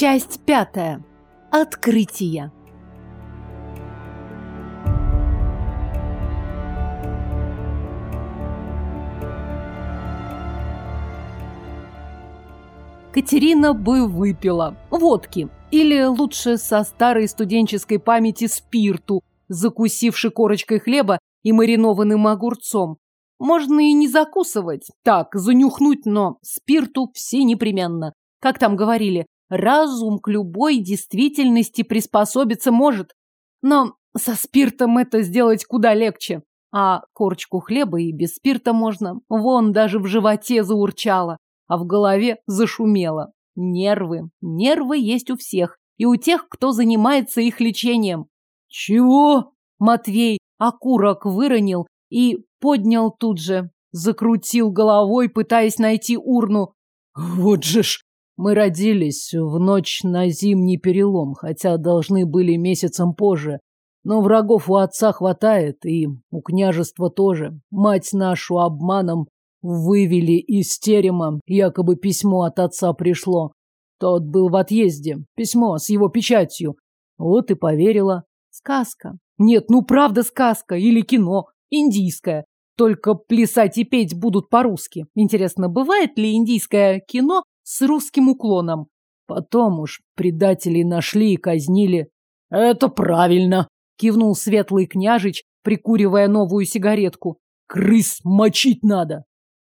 Часть пятая. Открытие. Катерина бы выпила водки, или лучше со старой студенческой памяти спирту, закусивши корочкой хлеба и маринованным огурцом. Можно и не закусывать, так, занюхнуть, но спирту все непременно. Как там говорили, разум к любой действительности приспособиться может. Но со спиртом это сделать куда легче. А корочку хлеба и без спирта можно. Вон даже в животе заурчало, а в голове зашумело. Нервы. Нервы есть у всех. И у тех, кто занимается их лечением. Чего? Матвей окурок выронил и поднял тут же. Закрутил головой, пытаясь найти урну. Вот же ж! Мы родились в ночь на зимний перелом, хотя должны были месяцем позже. Но врагов у отца хватает, и у княжества тоже. Мать нашу обманом вывели из терема, якобы письмо от отца пришло. Тот был в отъезде, письмо с его печатью. Вот и поверила. Сказка. Нет, ну правда сказка или кино, индийское. Только плясать и петь будут по-русски. Интересно, бывает ли индийское кино с русским уклоном. Потом уж предателей нашли и казнили. Это правильно, кивнул светлый княжич, прикуривая новую сигаретку. Крыс мочить надо.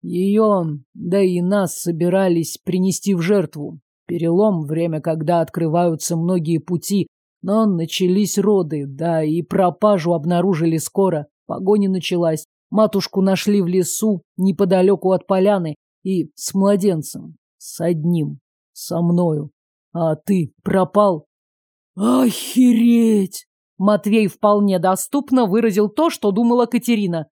Ее, да и нас собирались принести в жертву. Перелом, время, когда открываются многие пути, но начались роды, да и пропажу обнаружили скоро. Погоня началась. Матушку нашли в лесу, неподалеку от поляны, и с младенцем. С одним. Со мною. А ты пропал. Охереть! Матвей вполне доступно выразил то, что думала Катерина.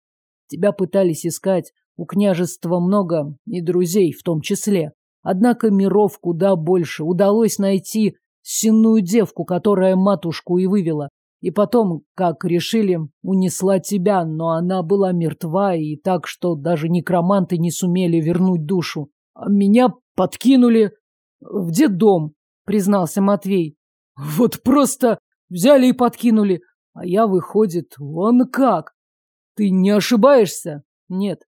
Тебя пытались искать. У княжества много, и друзей в том числе. Однако миров куда больше. Удалось найти сенную девку, которая матушку и вывела. И потом, как решили, унесла тебя, но она была мертва и так, что даже некроманты не сумели вернуть душу. А меня подкинули в детдом, признался Матвей. Вот просто взяли и подкинули. А я, выходит, вон как. Ты не ошибаешься? Нет.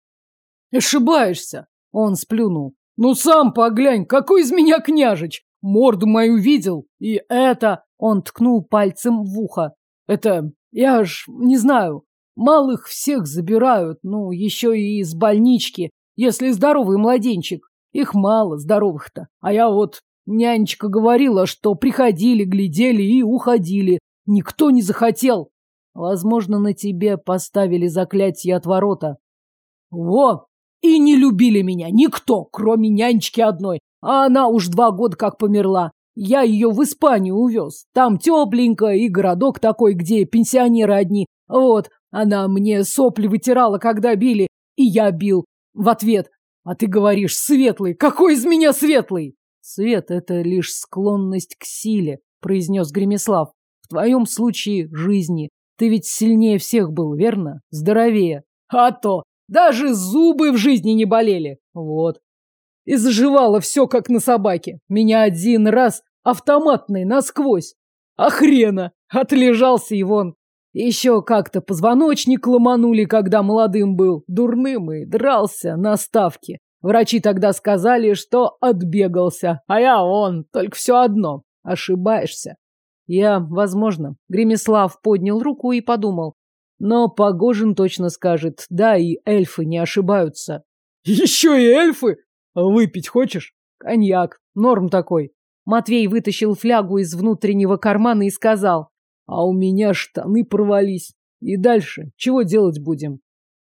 Ошибаешься, он сплюнул. Ну сам поглянь, какой из меня княжич! Морду мою видел, и это... Он ткнул пальцем в ухо. Это... я ж не знаю. Малых всех забирают, ну, еще и из больнички, если здоровый младенчик. Их мало, здоровых-то. А я вот, нянечка говорила, что приходили, глядели и уходили. Никто не захотел. Возможно, на тебе поставили заклятие от ворота. Во! И не любили меня никто, кроме нянечки одной. А она уж два года как померла. Я ее в Испанию увез. Там тепленько и городок такой, где пенсионеры одни. Вот, она мне сопли вытирала, когда били. И я бил. В ответ. А ты говоришь, светлый! Какой из меня светлый? Свет — это лишь склонность к силе, произнес Гремеслав. В твоем случае — жизни. Ты ведь сильнее всех был, верно? Здоровее. А то! Даже зубы в жизни не болели. Вот. И заживало все, как на собаке. Меня один раз автоматный насквозь. А хрена! Отлежался Иван. Еще как-то позвоночник ломанули, когда молодым был, дурным и дрался на ставке. Врачи тогда сказали, что отбегался, а я он, только все одно. Ошибаешься. Я, возможно, Гремеслав поднял руку и подумал. Но Погожин точно скажет, да, и эльфы не ошибаются. Еще и эльфы? А выпить хочешь? Коньяк, норм такой. Матвей вытащил флягу из внутреннего кармана и сказал. А у меня штаны порвались. И дальше чего делать будем?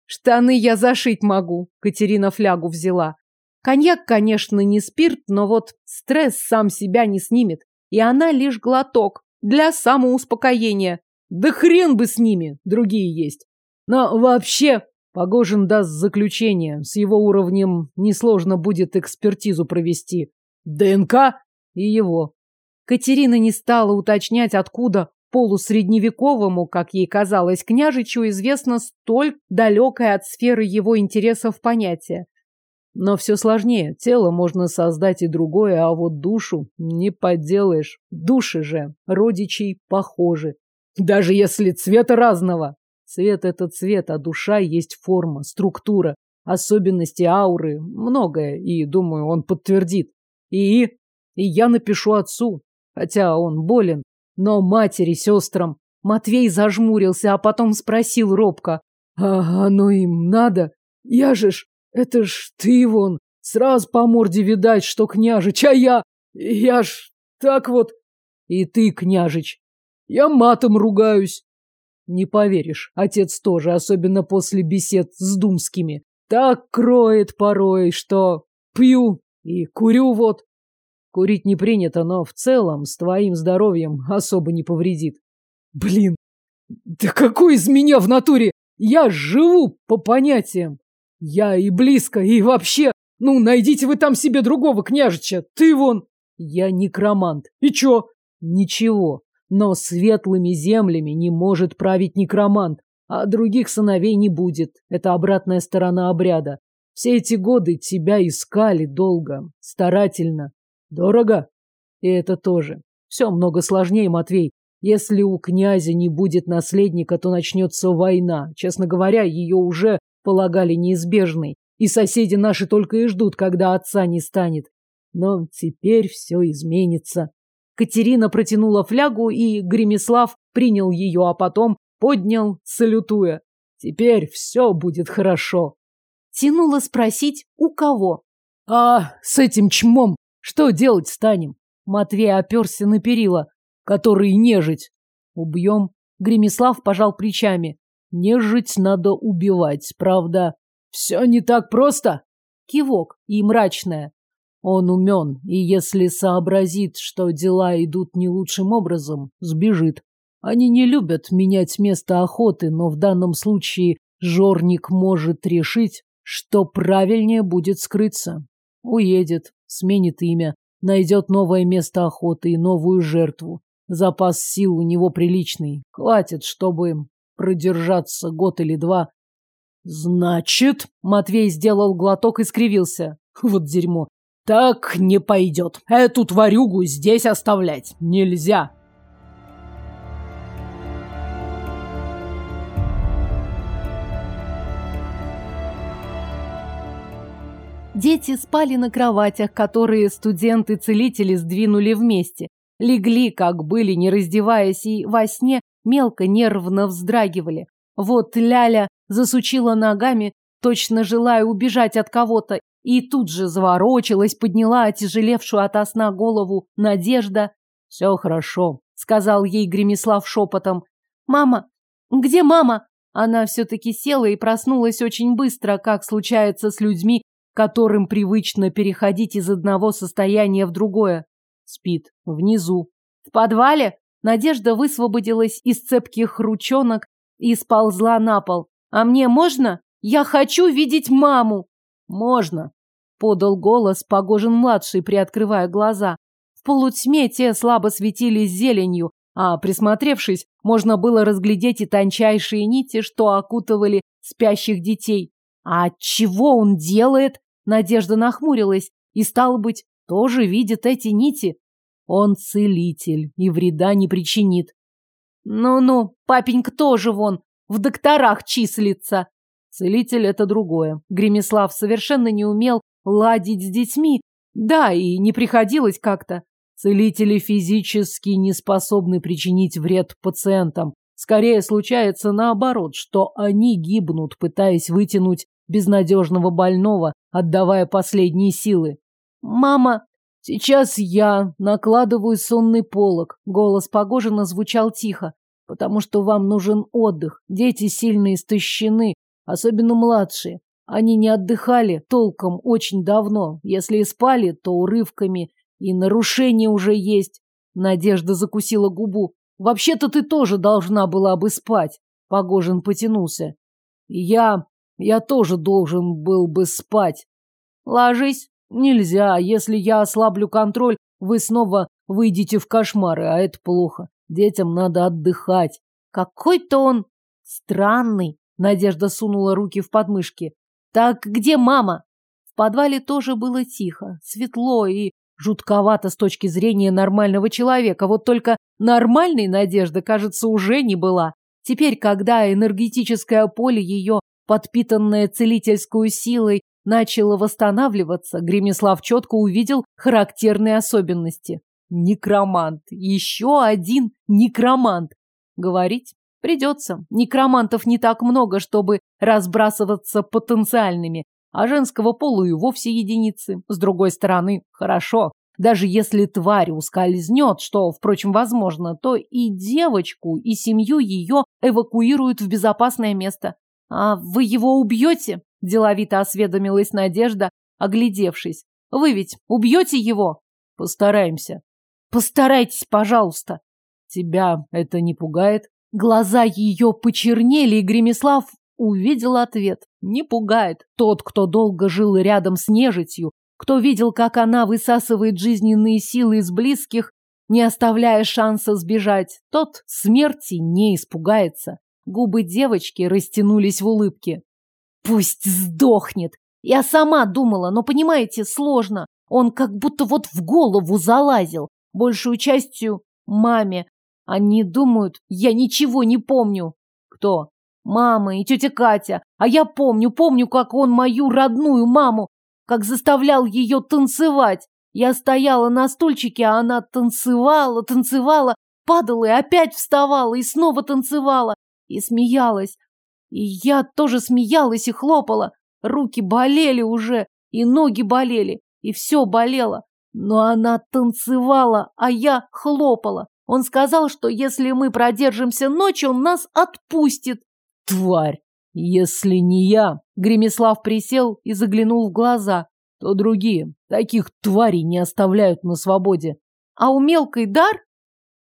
Штаны я зашить могу, Катерина флягу взяла. Коньяк, конечно, не спирт, но вот стресс сам себя не снимет. И она лишь глоток для самоуспокоения. Да хрен бы с ними, другие есть. Но вообще, Погожин даст заключение. С его уровнем несложно будет экспертизу провести. ДНК и его. Катерина не стала уточнять, откуда полусредневековому, как ей казалось, княжичу известно столь далекое от сферы его интересов понятие. Но все сложнее. Тело можно создать и другое, а вот душу не подделаешь. Души же родичей похожи. Даже если цвета разного. Цвет – это цвет, а душа есть форма, структура, особенности ауры, многое, и, думаю, он подтвердит. И, и я напишу отцу, хотя он болен, но матери, сестрам Матвей зажмурился, а потом спросил робко. «А оно им надо? Я же ж, это ж ты вон, сразу по морде видать, что княжич, а я, я ж так вот...» «И ты, княжич, я матом ругаюсь». Не поверишь, отец тоже, особенно после бесед с думскими. Так кроет порой, что пью и курю вот. Курить не принято, но в целом с твоим здоровьем особо не повредит. Блин, да какой из меня в натуре? Я живу по понятиям. Я и близко, и вообще. Ну, найдите вы там себе другого княжича. Ты вон. Я некромант. И чё? Ничего. Но светлыми землями не может править некромант, а других сыновей не будет. Это обратная сторона обряда. Все эти годы тебя искали долго, старательно, Дорого? И это тоже. Все много сложнее, Матвей. Если у князя не будет наследника, то начнется война. Честно говоря, ее уже полагали неизбежной. И соседи наши только и ждут, когда отца не станет. Но теперь все изменится. Катерина протянула флягу, и Гремислав принял ее, а потом поднял, салютуя. Теперь все будет хорошо. Тянула спросить, у кого? А с этим чмом что делать станем? Матвей оперся на перила, которые нежить. Убьем. Гремислав пожал плечами. Нежить надо убивать, правда. Все не так просто. Кивок и мрачное. Он умен, и если сообразит, что дела идут не лучшим образом, сбежит. Они не любят менять место охоты, но в данном случае Жорник может решить, что правильнее будет скрыться. Уедет сменит имя, найдет новое место охоты и новую жертву. Запас сил у него приличный. Хватит, чтобы им продержаться год или два. Значит, Матвей сделал глоток и скривился. Вот дерьмо. Так не пойдет. Эту тварюгу здесь оставлять нельзя. Дети спали на кроватях, которые студенты-целители сдвинули вместе. Легли, как были, не раздеваясь, и во сне мелко нервно вздрагивали. Вот Ляля засучила ногами, точно желая убежать от кого-то, и тут же заворочилась, подняла отяжелевшую от сна голову Надежда. «Все хорошо», — сказал ей Гремислав шепотом. «Мама! Где мама?» Она все-таки села и проснулась очень быстро, как случается с людьми, которым привычно переходить из одного состояния в другое. Спит. Внизу. В подвале Надежда высвободилась из цепких ручонок и сползла на пол. «А мне можно? Я хочу видеть маму!» «Можно!» — подал голос Погожин-младший, приоткрывая глаза. В полутьме те слабо светились зеленью, а, присмотревшись, можно было разглядеть и тончайшие нити, что окутывали спящих детей. «А чего он делает?» Надежда нахмурилась и, стало быть, тоже видит эти нити. Он целитель и вреда не причинит. Ну-ну, папенька тоже вон, в докторах числится. Целитель — это другое. Гремислав совершенно не умел ладить с детьми, да, и не приходилось как-то. Целители физически не способны причинить вред пациентам. Скорее случается наоборот, что они гибнут, пытаясь вытянуть безнадежного больного, отдавая последние силы. «Мама!» «Сейчас я накладываю сонный полог», — голос Погожина звучал тихо, «потому что вам нужен отдых. Дети сильно истощены, особенно младшие. Они не отдыхали толком очень давно. Если и спали, то урывками. И нарушения уже есть. Надежда закусила губу. Вообще-то ты тоже должна была бы спать. Погожин потянулся. Я я тоже должен был бы спать. Ложись. Нельзя. Если я ослаблю контроль, вы снова выйдете в кошмары, а это плохо. Детям надо отдыхать. Какой-то он странный. Надежда сунула руки в подмышки. Так где мама? В подвале тоже было тихо, светло и жутковато с точки зрения нормального человека. Вот только нормальной Надежды, кажется, уже не была. Теперь, когда энергетическое поле ее подпитанное целительской силой, начало восстанавливаться, Гремислав четко увидел характерные особенности. Некромант. Еще один некромант. Говорить придется. Некромантов не так много, чтобы разбрасываться потенциальными, а женского пола и вовсе единицы. С другой стороны, хорошо. Даже если тварь ускользнет, что, впрочем, возможно, то и девочку, и семью ее эвакуируют в безопасное место. «А вы его убьете?» – деловито осведомилась Надежда, оглядевшись. «Вы ведь убьете его?» «Постараемся». «Постарайтесь, пожалуйста». «Тебя это не пугает?» Глаза ее почернели, и Гремеслав увидел ответ. Не пугает. Тот, кто долго жил рядом с нежитью, кто видел, как она высасывает жизненные силы из близких, не оставляя шанса сбежать, тот смерти не испугается. Губы девочки растянулись в улыбке. «Пусть сдохнет! Я сама думала, но, понимаете, сложно. Он как будто вот в голову залазил, большую частью маме. Они думают, я ничего не помню. Кто? Мама и тетя Катя. А я помню, помню, как он мою родную маму, как заставлял ее танцевать. Я стояла на стульчике, а она танцевала, танцевала, падала и опять вставала, и снова танцевала и смеялась. И я тоже смеялась и хлопала. Руки болели уже, и ноги болели, и все болело. Но она танцевала, а я хлопала. Он сказал, что если мы продержимся ночь, он нас отпустит. Тварь! Если не я... Гремеслав присел и заглянул в глаза, то другие. Таких тварей не оставляют на свободе. А у мелкой дар?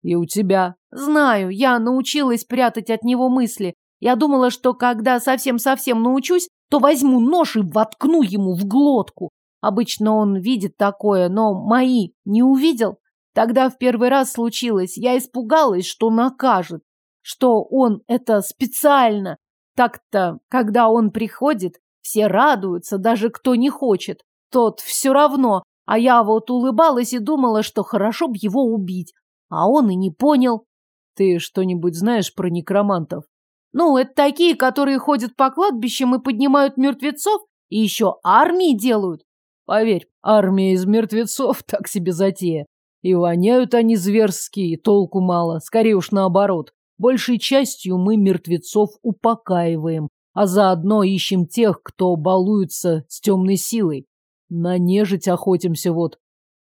И у тебя. Знаю, я научилась прятать от него мысли. Я думала, что когда совсем-совсем научусь, то возьму нож и воткну ему в глотку. Обычно он видит такое, но мои не увидел. Тогда в первый раз случилось. Я испугалась, что накажет, что он это специально. Так-то, когда он приходит, все радуются, даже кто не хочет. Тот все равно. А я вот улыбалась и думала, что хорошо б его убить. А он и не понял. Ты что-нибудь знаешь про некромантов? Ну, это такие, которые ходят по кладбищам и поднимают мертвецов, и еще армии делают. Поверь, армия из мертвецов так себе затея. И воняют они зверски, и толку мало. Скорее уж наоборот. Большей частью мы мертвецов упокаиваем, а заодно ищем тех, кто балуется с темной силой. На нежить охотимся вот.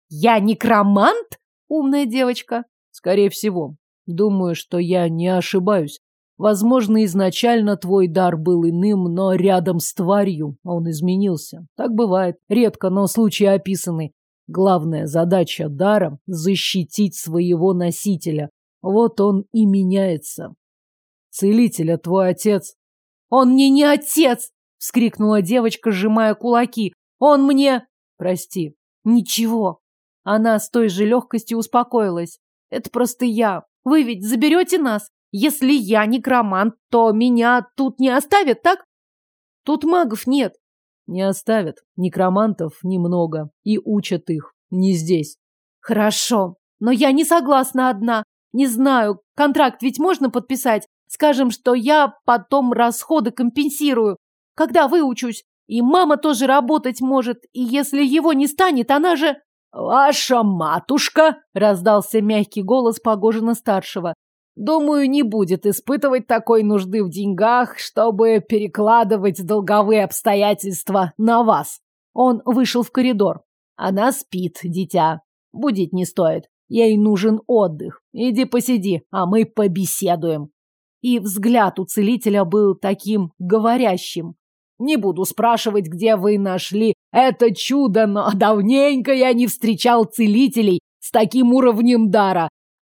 Я некромант? Умная девочка. Скорее всего. Думаю, что я не ошибаюсь. Возможно, изначально твой дар был иным, но рядом с тварью он изменился. Так бывает. Редко, но случаи описаны. Главная задача дара – защитить своего носителя. Вот он и меняется. Целителя твой отец. Он мне не отец! — вскрикнула девочка, сжимая кулаки. Он мне... Прости. Ничего. Она с той же легкостью успокоилась. Это просто я. Вы ведь заберете нас. Если я некромант, то меня тут не оставят, так? Тут магов нет. Не оставят. Некромантов немного. И учат их. Не здесь. Хорошо. Но я не согласна одна. Не знаю, контракт ведь можно подписать? Скажем, что я потом расходы компенсирую. Когда выучусь? И мама тоже работать может. И если его не станет, она же... «Ваша матушка!» — раздался мягкий голос Погожина-старшего. «Думаю, не будет испытывать такой нужды в деньгах, чтобы перекладывать долговые обстоятельства на вас». Он вышел в коридор. «Она спит, дитя. Будить не стоит. Ей нужен отдых. Иди посиди, а мы побеседуем». И взгляд у целителя был таким говорящим. Не буду спрашивать, где вы нашли это чудо, но давненько я не встречал целителей с таким уровнем дара,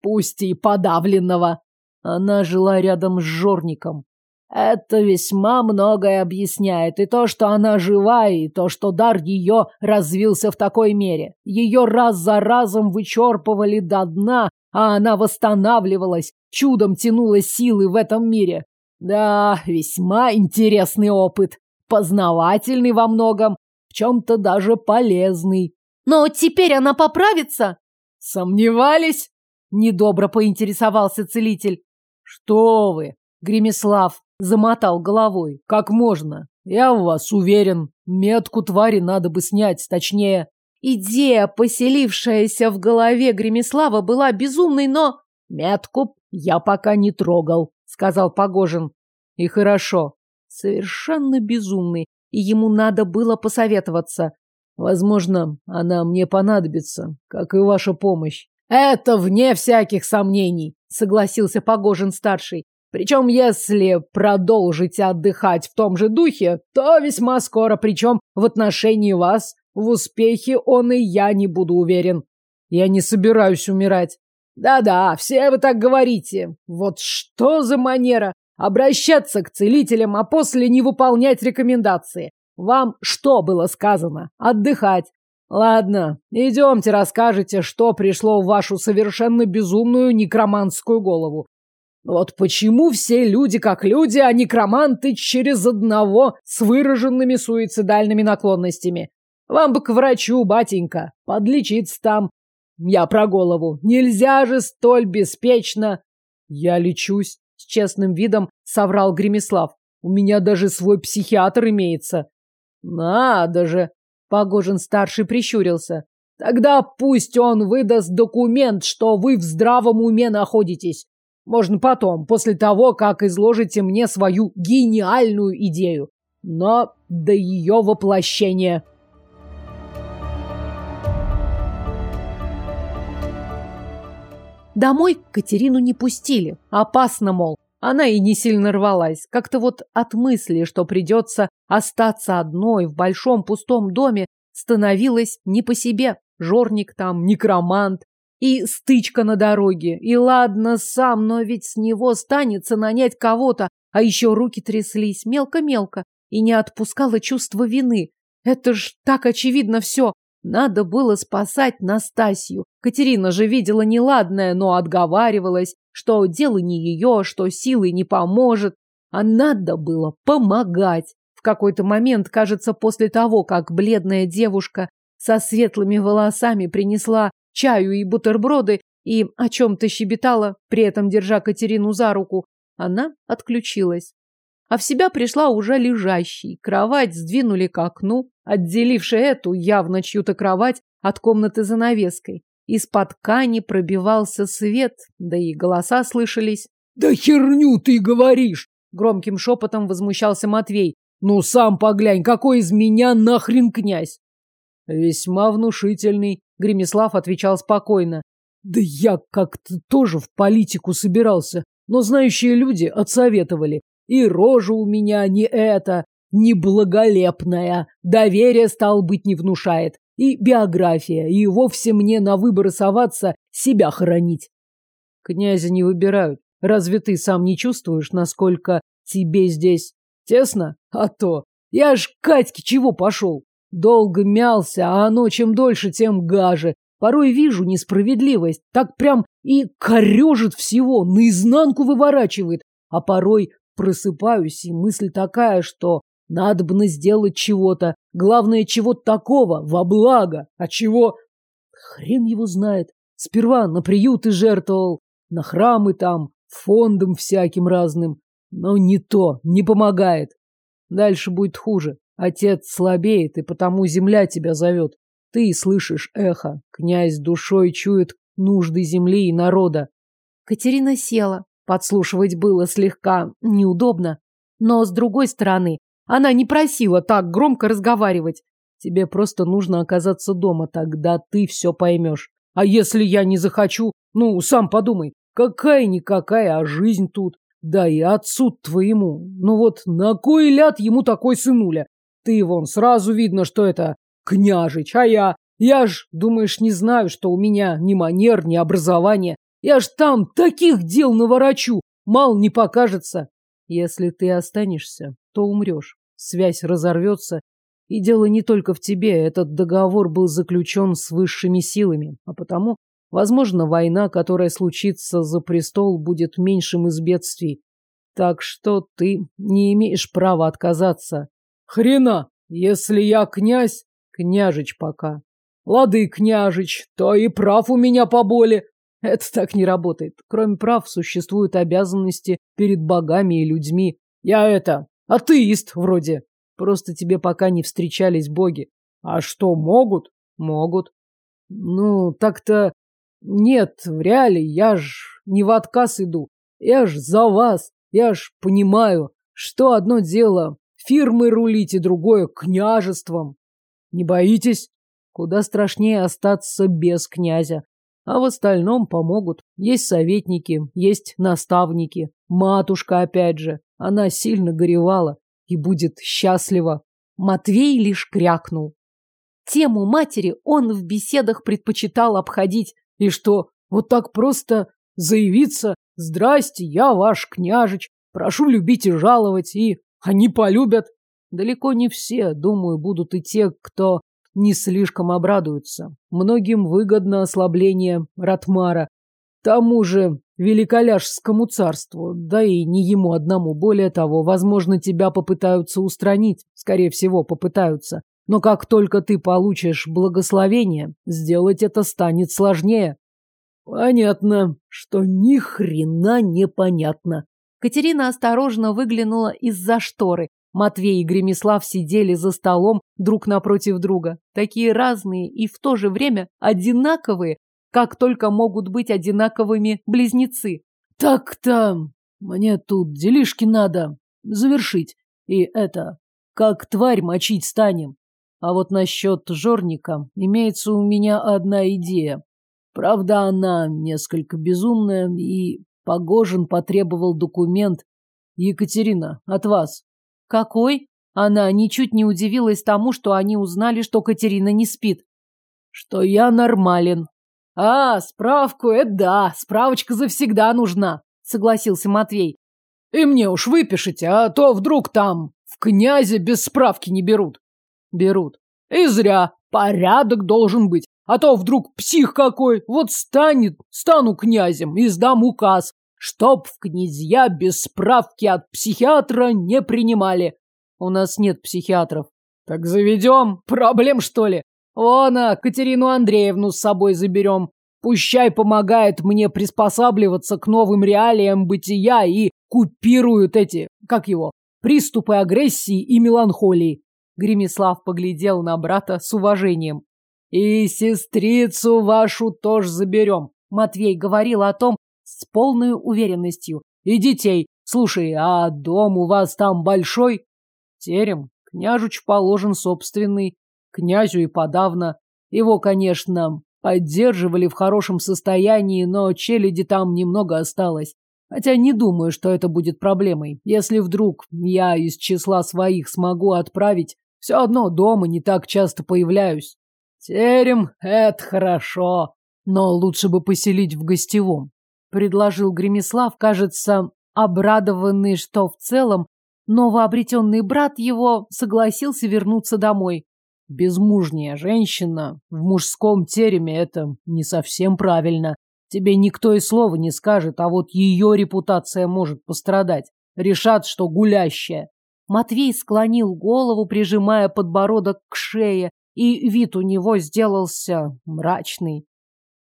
пусть и подавленного. Она жила рядом с Жорником. Это весьма многое объясняет. И то, что она жива, и то, что дар ее развился в такой мере. Ее раз за разом вычерпывали до дна, а она восстанавливалась, чудом тянула силы в этом мире. Да, весьма интересный опыт познавательный во многом, в чем-то даже полезный. Но теперь она поправится? Сомневались? Недобро поинтересовался целитель. Что вы, Гремислав замотал головой. Как можно? Я в вас уверен. Метку твари надо бы снять, точнее. Идея, поселившаяся в голове Гремислава, была безумной, но... Метку я пока не трогал, сказал Погожин. И хорошо совершенно безумный, и ему надо было посоветоваться. Возможно, она мне понадобится, как и ваша помощь. Это вне всяких сомнений, согласился Погожин-старший. Причем, если продолжите отдыхать в том же духе, то весьма скоро, причем в отношении вас, в успехе он и я не буду уверен. Я не собираюсь умирать. Да-да, все вы так говорите. Вот что за манера! обращаться к целителям, а после не выполнять рекомендации. Вам что было сказано? Отдыхать. Ладно, идемте расскажите, что пришло в вашу совершенно безумную некроманскую голову. Вот почему все люди как люди, а некроманты через одного с выраженными суицидальными наклонностями. Вам бы к врачу, батенька, подлечиться там. Я про голову. Нельзя же столь беспечно. Я лечусь с честным видом соврал Гремислав. У меня даже свой психиатр имеется. Надо же! Погожин-старший прищурился. Тогда пусть он выдаст документ, что вы в здравом уме находитесь. Можно потом, после того, как изложите мне свою гениальную идею. Но до ее воплощения... Домой Катерину не пустили. Опасно, мол. Она и не сильно рвалась. Как-то вот от мысли, что придется остаться одной в большом пустом доме, становилось не по себе. Жорник там, некромант, и стычка на дороге. И ладно сам, но ведь с него станется нанять кого-то. А еще руки тряслись мелко-мелко и не отпускало чувство вины. Это ж так очевидно все. Надо было спасать Настасью. Катерина же видела неладное, но отговаривалась, что дело не ее, что силы не поможет. А надо было помогать. В какой-то момент, кажется, после того, как бледная девушка со светлыми волосами принесла чаю и бутерброды и о чем-то щебетала, при этом держа Катерину за руку, она отключилась. А в себя пришла уже лежащей. Кровать сдвинули к окну, отделивший эту, явно чью-то кровать, от комнаты за навеской, Из-под ткани пробивался свет, да и голоса слышались. «Да херню ты говоришь!» — громким шепотом возмущался Матвей. «Ну сам поглянь, какой из меня нахрен князь!» «Весьма внушительный», — Гремеслав отвечал спокойно. «Да я как-то тоже в политику собирался, но знающие люди отсоветовали. И рожа у меня а не эта, неблаголепная, доверие, стал быть, не внушает, и биография, и вовсе мне на выбор соваться, себя хоронить. Князя не выбирают. Разве ты сам не чувствуешь, насколько тебе здесь тесно? А то. Я ж Катьке чего пошел? Долго мялся, а оно чем дольше, тем гаже. Порой вижу несправедливость, так прям и корежит всего, наизнанку выворачивает. А порой просыпаюсь, и мысль такая, что Надобно сделать чего-то, главное, чего-то такого, во благо, а чего... Хрен его знает. Сперва на приюты жертвовал, на храмы там, фондом всяким разным. Но не то, не помогает. Дальше будет хуже. Отец слабеет, и потому земля тебя зовет. Ты слышишь эхо. Князь душой чует нужды земли и народа. Катерина села. Подслушивать было слегка неудобно. Но, с другой стороны, она не просила так громко разговаривать. Тебе просто нужно оказаться дома, тогда ты все поймешь. А если я не захочу? Ну, сам подумай. Какая-никакая, а жизнь тут. Да и отцу твоему. Ну вот на кой ляд ему такой сынуля? Ты вон, сразу видно, что это княжич, а я... Я ж, думаешь, не знаю, что у меня ни манер, ни образования. Я ж там таких дел наворочу, мало не покажется. Если ты останешься, то умрешь связь разорвется, и дело не только в тебе, этот договор был заключен с высшими силами, а потому, возможно, война, которая случится за престол, будет меньшим из бедствий. Так что ты не имеешь права отказаться. Хрена, если я князь, княжич пока. Лады, княжич, то и прав у меня по боли, Это так не работает. Кроме прав существуют обязанности перед богами и людьми. Я это, Атеист вроде. Просто тебе пока не встречались боги. А что, могут? Могут. Ну, так-то... Нет, в реале я ж не в отказ иду. Я ж за вас. Я ж понимаю, что одно дело фирмы рулить и другое княжеством. Не боитесь? Куда страшнее остаться без князя. А в остальном помогут. Есть советники, есть наставники, матушка опять же. Она сильно горевала и будет счастлива. Матвей лишь крякнул. Тему матери он в беседах предпочитал обходить. И что, вот так просто заявиться «Здрасте, я ваш княжич, прошу любить и жаловать», и «Они полюбят». Далеко не все, думаю, будут и те, кто не слишком обрадуются. Многим выгодно ослабление Ратмара. К Тому же великоляжскому царству, да и не ему одному. Более того, возможно, тебя попытаются устранить, скорее всего, попытаются. Но как только ты получишь благословение, сделать это станет сложнее. Понятно, что ни хрена не понятно. Катерина осторожно выглянула из-за шторы. Матвей и Гремислав сидели за столом друг напротив друга. Такие разные и в то же время одинаковые, как только могут быть одинаковыми близнецы. Так-то мне тут делишки надо завершить. И это, как тварь мочить станем. А вот насчет жорника имеется у меня одна идея. Правда, она несколько безумная, и Погожин потребовал документ. Екатерина, от вас. Какой? Она ничуть не удивилась тому, что они узнали, что Катерина не спит. Что я нормален, «А, справку, это да, справочка-то всегда нужна», — согласился Матвей. «И мне уж выпишите, а то вдруг там в князе без справки не берут». «Берут». «И зря, порядок должен быть, а то вдруг псих какой, вот станет, стану князем и сдам указ, чтоб в князья без справки от психиатра не принимали». «У нас нет психиатров». «Так заведем, проблем что ли?» Она, Катерину Андреевну с собой заберем. Пущай помогает мне приспосабливаться к новым реалиям бытия и купирует эти, как его, приступы агрессии и меланхолии. Гремислав поглядел на брата с уважением. «И сестрицу вашу тоже заберем», — Матвей говорил о том с полной уверенностью. «И детей. Слушай, а дом у вас там большой?» «Терем. Княжуч положен собственный князю и подавно. Его, конечно, поддерживали в хорошем состоянии, но челяди там немного осталось. Хотя не думаю, что это будет проблемой. Если вдруг я из числа своих смогу отправить, все одно дома не так часто появляюсь. Терем — это хорошо, но лучше бы поселить в гостевом. Предложил Гремислав, кажется, обрадованный, что в целом новообретенный брат его согласился вернуться домой безмужняя женщина в мужском тереме – это не совсем правильно. Тебе никто и слова не скажет, а вот ее репутация может пострадать. Решат, что гулящая. Матвей склонил голову, прижимая подбородок к шее, и вид у него сделался мрачный.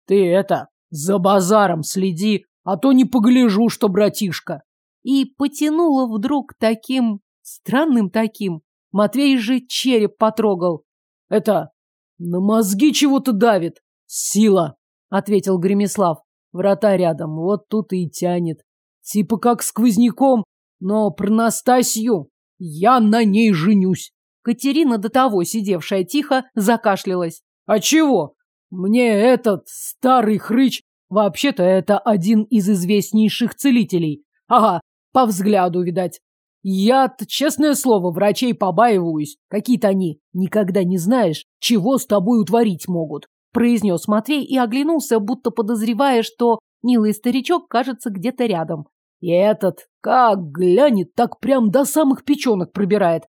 «Ты это, за базаром следи, а то не погляжу, что братишка!» И потянуло вдруг таким, странным таким. Матвей же череп потрогал. Это на мозги чего-то давит. Сила, ответил Гремислав. Врата рядом, вот тут и тянет. Типа как сквозняком, но про Настасью я на ней женюсь. Катерина, до того сидевшая тихо, закашлялась. А чего? Мне этот старый хрыч, вообще-то это один из известнейших целителей. Ага, по взгляду, видать. Я, честное слово, врачей побаиваюсь. Какие-то они, никогда не знаешь, чего с тобой утворить могут, произнес Матвей и оглянулся, будто подозревая, что милый старичок кажется где-то рядом. И этот, как глянет, так прям до самых печенок пробирает.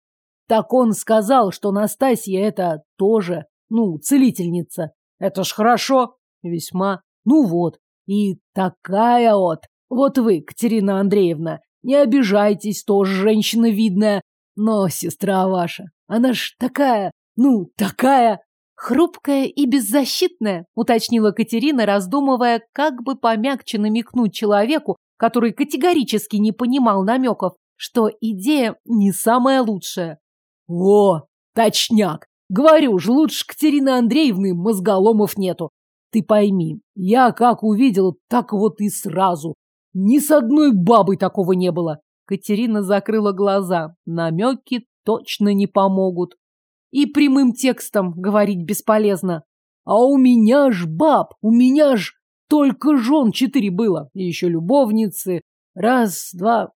Так он сказал, что Настасья это тоже, ну, целительница. Это ж хорошо. Весьма. Ну вот. И такая вот. Вот вы, Катерина Андреевна, не обижайтесь, тоже женщина видная. Но сестра ваша, она ж такая, ну, такая... Хрупкая и беззащитная, уточнила Катерина, раздумывая, как бы помягче намекнуть человеку, который категорически не понимал намеков, что идея не самая лучшая. О, точняк! Говорю ж, лучше Катерины Андреевны мозголомов нету. Ты пойми, я как увидел, так вот и сразу. Ни с одной бабой такого не было. Катерина закрыла глаза. Намеки точно не помогут. И прямым текстом говорить бесполезно. А у меня ж баб, у меня ж только жен четыре было. И еще любовницы. Раз, два...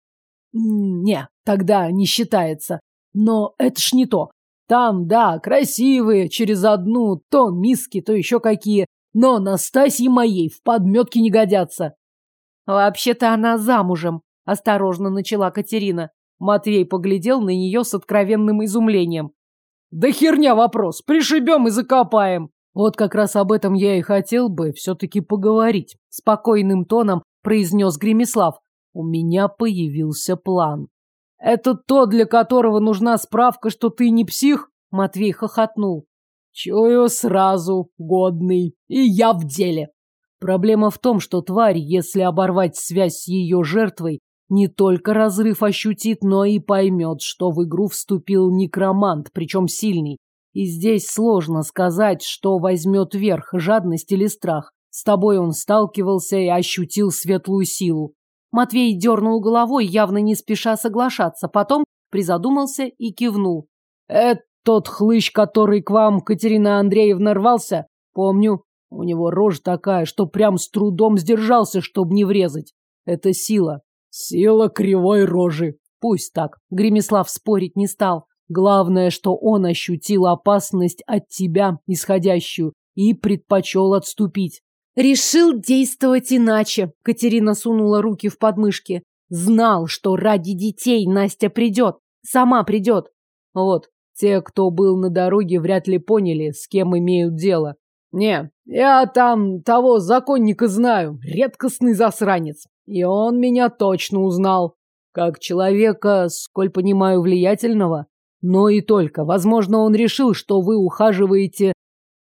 Не, тогда не считается. Но это ж не то. Там, да, красивые, через одну, то миски, то еще какие. Но Настасье моей в подметки не годятся. «Вообще-то она замужем», — осторожно начала Катерина. Матвей поглядел на нее с откровенным изумлением. «Да херня вопрос! Пришибем и закопаем!» «Вот как раз об этом я и хотел бы все-таки поговорить», — спокойным тоном произнес Гремислав. «У меня появился план». «Это то, для которого нужна справка, что ты не псих?» Матвей хохотнул. «Чую сразу, годный, и я в деле!» Проблема в том, что тварь, если оборвать связь с ее жертвой, не только разрыв ощутит, но и поймет, что в игру вступил некромант, причем сильный. И здесь сложно сказать, что возьмет верх, жадность или страх. С тобой он сталкивался и ощутил светлую силу. Матвей дернул головой, явно не спеша соглашаться, потом призадумался и кивнул. «Это тот хлыщ, который к вам, Катерина Андреевна, рвался?» «Помню. У него рожа такая, что прям с трудом сдержался, чтобы не врезать. Это сила. Сила кривой рожи. Пусть так. Гремеслав спорить не стал. Главное, что он ощутил опасность от тебя, исходящую, и предпочел отступить. Решил действовать иначе. Катерина сунула руки в подмышки. Знал, что ради детей Настя придет. Сама придет. Вот, те, кто был на дороге, вряд ли поняли, с кем имеют дело. Не, я там того законника знаю, редкостный засранец. И он меня точно узнал. Как человека, сколь понимаю, влиятельного. Но и только. Возможно, он решил, что вы ухаживаете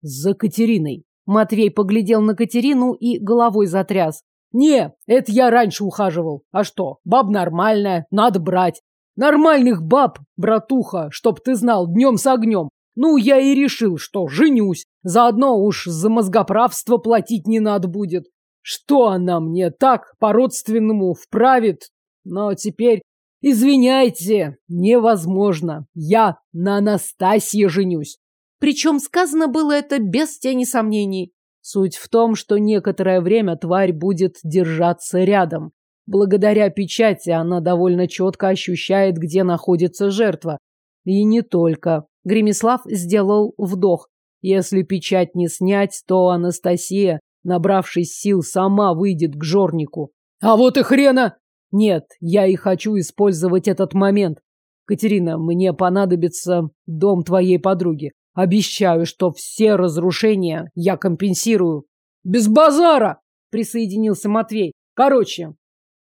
за Катериной. Матвей поглядел на Катерину и головой затряс. «Не, это я раньше ухаживал. А что, баб нормальная, надо брать. Нормальных баб, братуха, чтоб ты знал, днем с огнем. Ну, я и решил, что женюсь. Заодно уж за мозгоправство платить не надо будет. Что она мне так по-родственному вправит? Но теперь, извиняйте, невозможно. Я на Анастасии женюсь. Причем сказано было это без тени сомнений. Суть в том, что некоторое время тварь будет держаться рядом. Благодаря печати она довольно четко ощущает, где находится жертва. И не только. Гремислав сделал вдох. Если печать не снять, то Анастасия, набравшись сил, сама выйдет к жорнику. А вот и хрена! Нет, я и хочу использовать этот момент. Катерина, мне понадобится дом твоей подруги. Обещаю, что все разрушения я компенсирую. Без базара! Присоединился Матвей. Короче,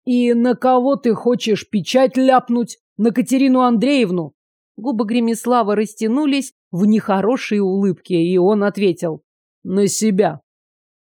и на кого ты хочешь печать ляпнуть? На Катерину Андреевну? Губы Гремислава растянулись, в нехорошие улыбки, и он ответил. «На себя».